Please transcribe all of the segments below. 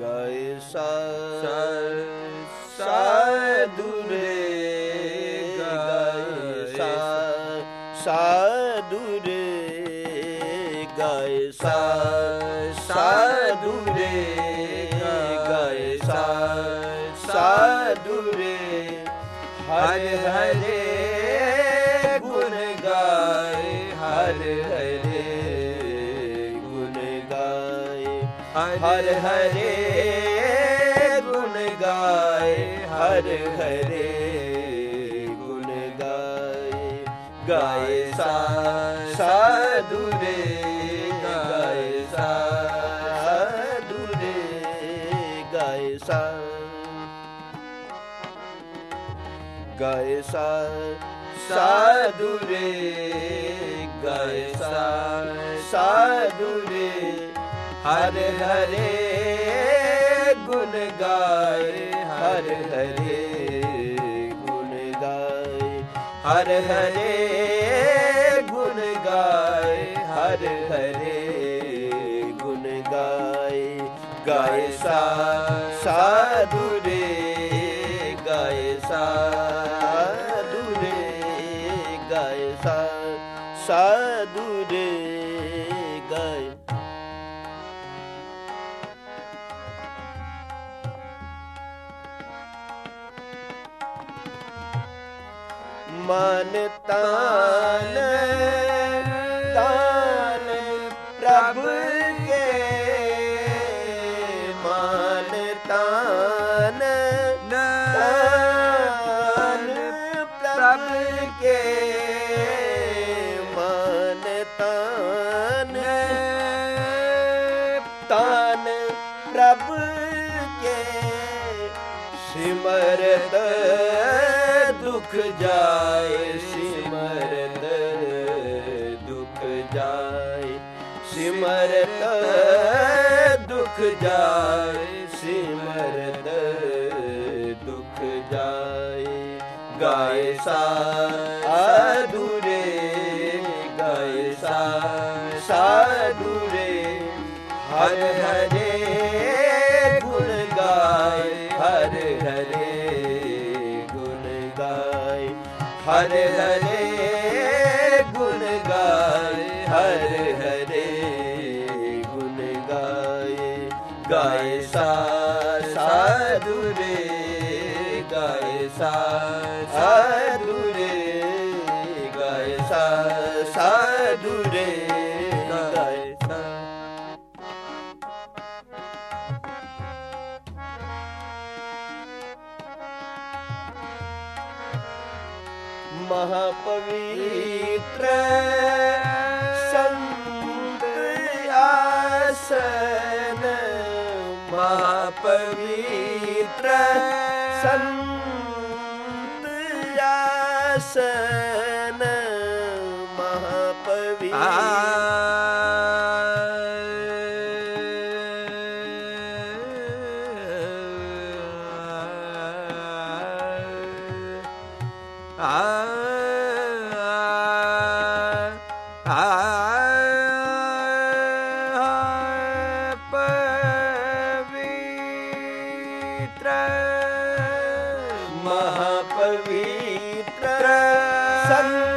ਗਾਏ ਸਾ ਸਾਧੂ ਰੇ ਗਾਏ ਸਾ ਸਾਧੂ ਰੇ ਗਾਏ ਸਾ ਸਾਧੂ ਰੇ ਗਾਏ ਸਾ ਸਾਧੂ ਰੇ ਹਰ ਹਰੇ ਗੁਣ ਗਾਏ ਹਰ ਹਰੇ ਗੁਣ ਗਾਏ ਹਰ ਹਰੇ ਗਾਏ ਸਾ ਸਾਧੂ ਰੇ ਗਾਏ ਸਾਧੂ ਰੇ ਗਾਏ ਸਾ ਗਾਏ ਸਾ ਸਾਧੂ ਰੇ ਗਾਏ ਸਾ ਸਾਧੂ ਰੇ ਹਰ ਹਰੇ ਗੁਣ ਗਾਏ ਹਰ ਹਰੇ ਗੁਣ ਗਾਏ ਹਰ ਹਰੇ ਸਾਧੂ ਰੇ ਗਾਏ ਸਾਧੂ ਗਾਏ ਸਾ ਸਾਧੂ ਰੇ ਗਾਏ। ਮਨ ਤਾਨ ਤਾਨ ਤਾਨ ਤਾਨ ਪ੍ਰਭ ਕੇ ਸਿਮਰਤ ਦੁਖ ਜਾਏ ਸਿਮਰਤ ਦੁਖ ਜਾਏ ਸਿਮਰਤ ਦੁਖ ਜਾਏ ਸਿਮਰਤ ਦੁਖ ਜਾਏ, ਗਾਏ ਸਾ ਹਰ ਹਰੇ ਗੁਣ ਗਾਏ ਹਰ ਹਰੇ ਗੁਣ ਗਾਏ ਗਾਏ ਸਾ ਸਾਧੂ ਰੇ ਗਾਏ ਸਾ ਸਾਧੂ ਰੇ ਗਾਏ ਸਾ ਸਾਧੂ ਰੇ ਮਹਾਪਵਿੱਤਰ ਸੰਤ ਆਸਨ ਮਹਾਪਵਿੱਤਰ ਸੰਤ ਆਸਨ ਮਹਾਪਵਿੱਤਰ ਸੰਤ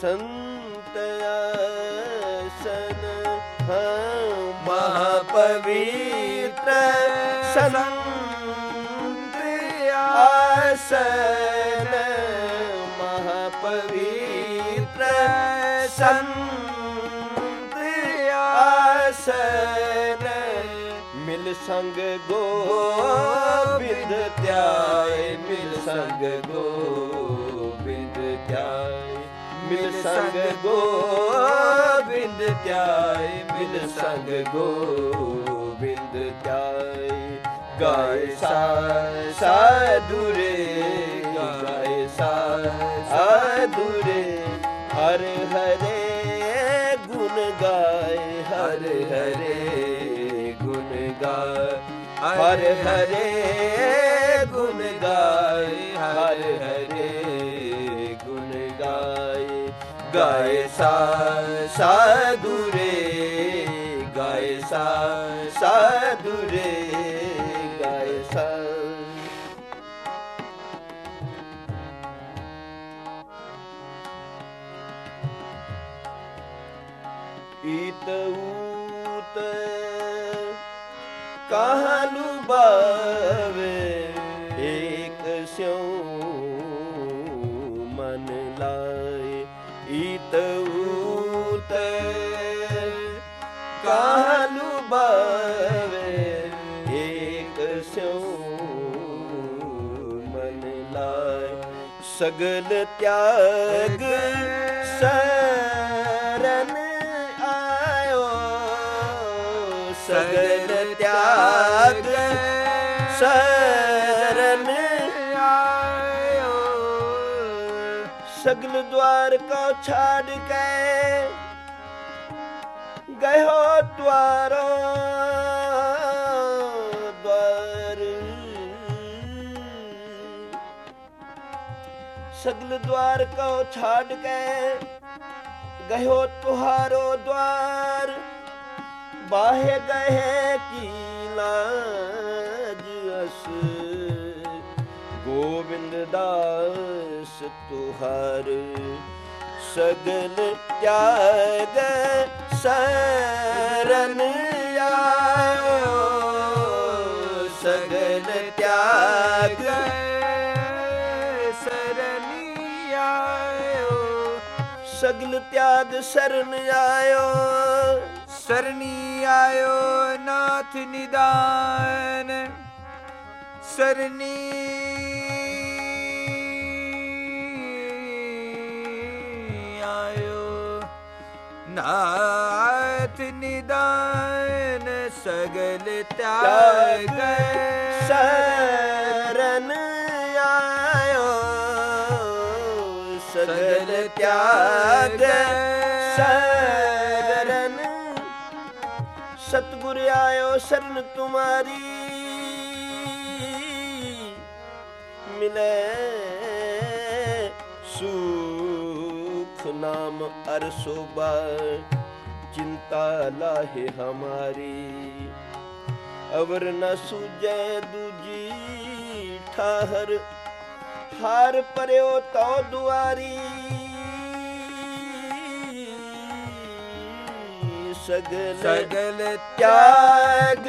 ਸੰਤ ਆਸਨ, ਮਹਾਪਵਿੱਤਰ ਸੰਤ ਆਸਨ, ਮਹਾਪਵਿੱਤਰ ਸੰਤ ਆਸਨ। ਮਿਲ ਸੰਗ ਗੋਬਿੰਦ ਧਿਆਏ ਮਿਲ ਸੰਗ ਗੋਬਿੰਦ ਧਿਆਏ ਮਿਲ ਸੰਗ ਗੋਬਿੰਦ ਧਿਆਏ, ਮਿਲ ਸੰਗ ਗੋਬਿੰਦ ਧਿਆਏ। ਗਾਏ ਸਾਧੁਰੇ ਗਾਏ ਸਾਧੁਰੇ ਹਰ ਹਰੇ ਗੁਣ ਗਾਏ, ਹਰ ਹਰੇ ਗੁਣ ਗਾਏ। ਹਰ ਹਰੇ ਗਾਏ ਸਾ ਸਾਧੁਰੇ ਗਾਏ ਸਾ ਸਾਧੁਰੇ ਗਾਏ ਸਾ ਈਤ ਊਤ ਕਹਲੂ ਬਾਵੇ ਸਗਲ ਤਿਆਗ। ਸਰਨ ਆਇਓ। ਸਗਲ ਤਿਆਗ। ਸਰਨ ਆਇਓ। ਸਗਲ ਦਵਾਰ ਕੋ ਛਾੜ ਕੇ ਗਇਓ ਦਵਾਰੋ ਦਵਾਰ ਸਗਲ ਦਵਾਰ ਕੋ ਛਾੜ ਕੇ ਗਇਓ ਤੁਹਾਰੋ ਦਵਾਰ। ਬਾਹੇ ਗਏ ਕੀ ਲਾਜ ਅਸ। ਗੋਬਿੰਦ ਦਾਸ ਤੁਹਾਰ, ਸਗਲ ਤਿਆਗ ਸਰਨ। ਸਗਲ ਤਿਆਗ ਸਰਨ ਆਇਓ। ਸਰਨੀ ਆਇਓ ਨਾਥ ਨਿਦਾਨ। ਸਰਨੀ। ਆਇਓ ਨਾਥ ਨਿਦਾਨ ਸਗਲ ਤਿਆਗ। ਸਰਨ ਸਗਲ ਤਿਆਗ ਸਰਨ ਸਤਗੁਰ ਆਇਓ ਸਰਨ ਤੁਮਾਰੀ ਮਿਲੇ ਸੁਖ ਨਾਮ ਅਰਸੋਬਾ ਚਿੰਤਾ ਲਾਹੇ ਹਮਾਰੀ ਅਵਰ ਨ ਸੁਜੈ ਦੂਜੀ ਠਾਹਰ ਹਰ ਪਰਿਓ ਤੋ ਦੁਆਰੀ। ਸਗਲ ਸਗਲ ਤਿਆਗ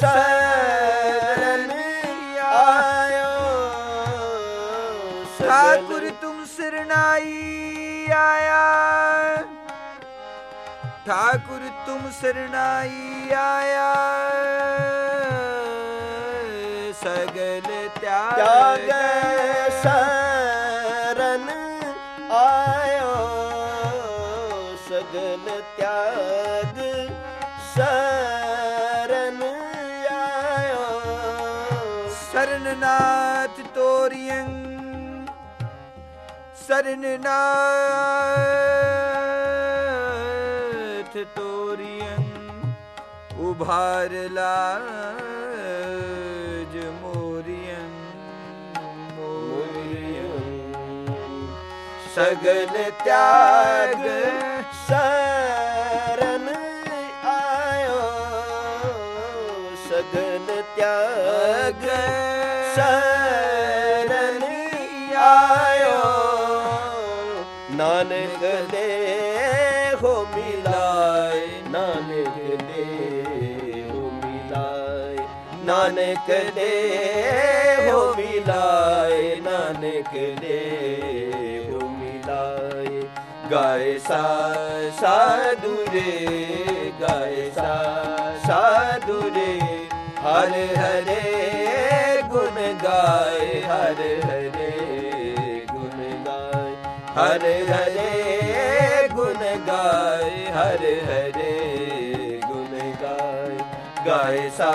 ਸਰਨ ਆਇਓ। ਠਾਕੁਰ ਤੁਮ ਸਰਣਾਈ ਆਇਆ। ਠਾਕੁਰ ਤੁਮ ਸਰਣਾਈ ਆਇਆ। ਸਗਲ ਜਾਗ ਸਰਨ ਆਇਓ ਤਿਆਗ ਸਰਨ ਆਇਓ। ਸਰਨਨਾਥ ਤੋਰੀਆਂ ਸਰਨਨਾਥ ਤੋਰੀਆਂ ਉਭਾਰ ਲਾ ਸਗਲ ਤਿਆਗ ਸਰਨ ਆਇਓ ਸਗਲ ਤਿਆਗ ਸਰਨ ਆਇਓ ਨਾਨਕ ਦੇ ਹੋ ਮਿਲਾਏ ਨਾਨਕ ਦੇ ਹੋ ਮਿਲਾਏ ਨਾਨਕ ਦੇ ਹੋ ਨਾਨਕ ਦੇ ਗਾਏ ਸਾ, ਸਾਧੂ ਰੇ ਗਾਏ ਸਾ, ਸਾਧੂ ਰੇ ਹਰ ਹਰੇ ਗੁਣ ਗਾਏ, ਹਰ ਹਰੇ ਗੁਣ ਗਾਏ। ਹਰ ਹਰੇ ਗੁਣ ਗਾਏ, ਹਰ ਹਰੇ ਗੁਣ ਗਾਏ। ਗਾਏ ਸਾ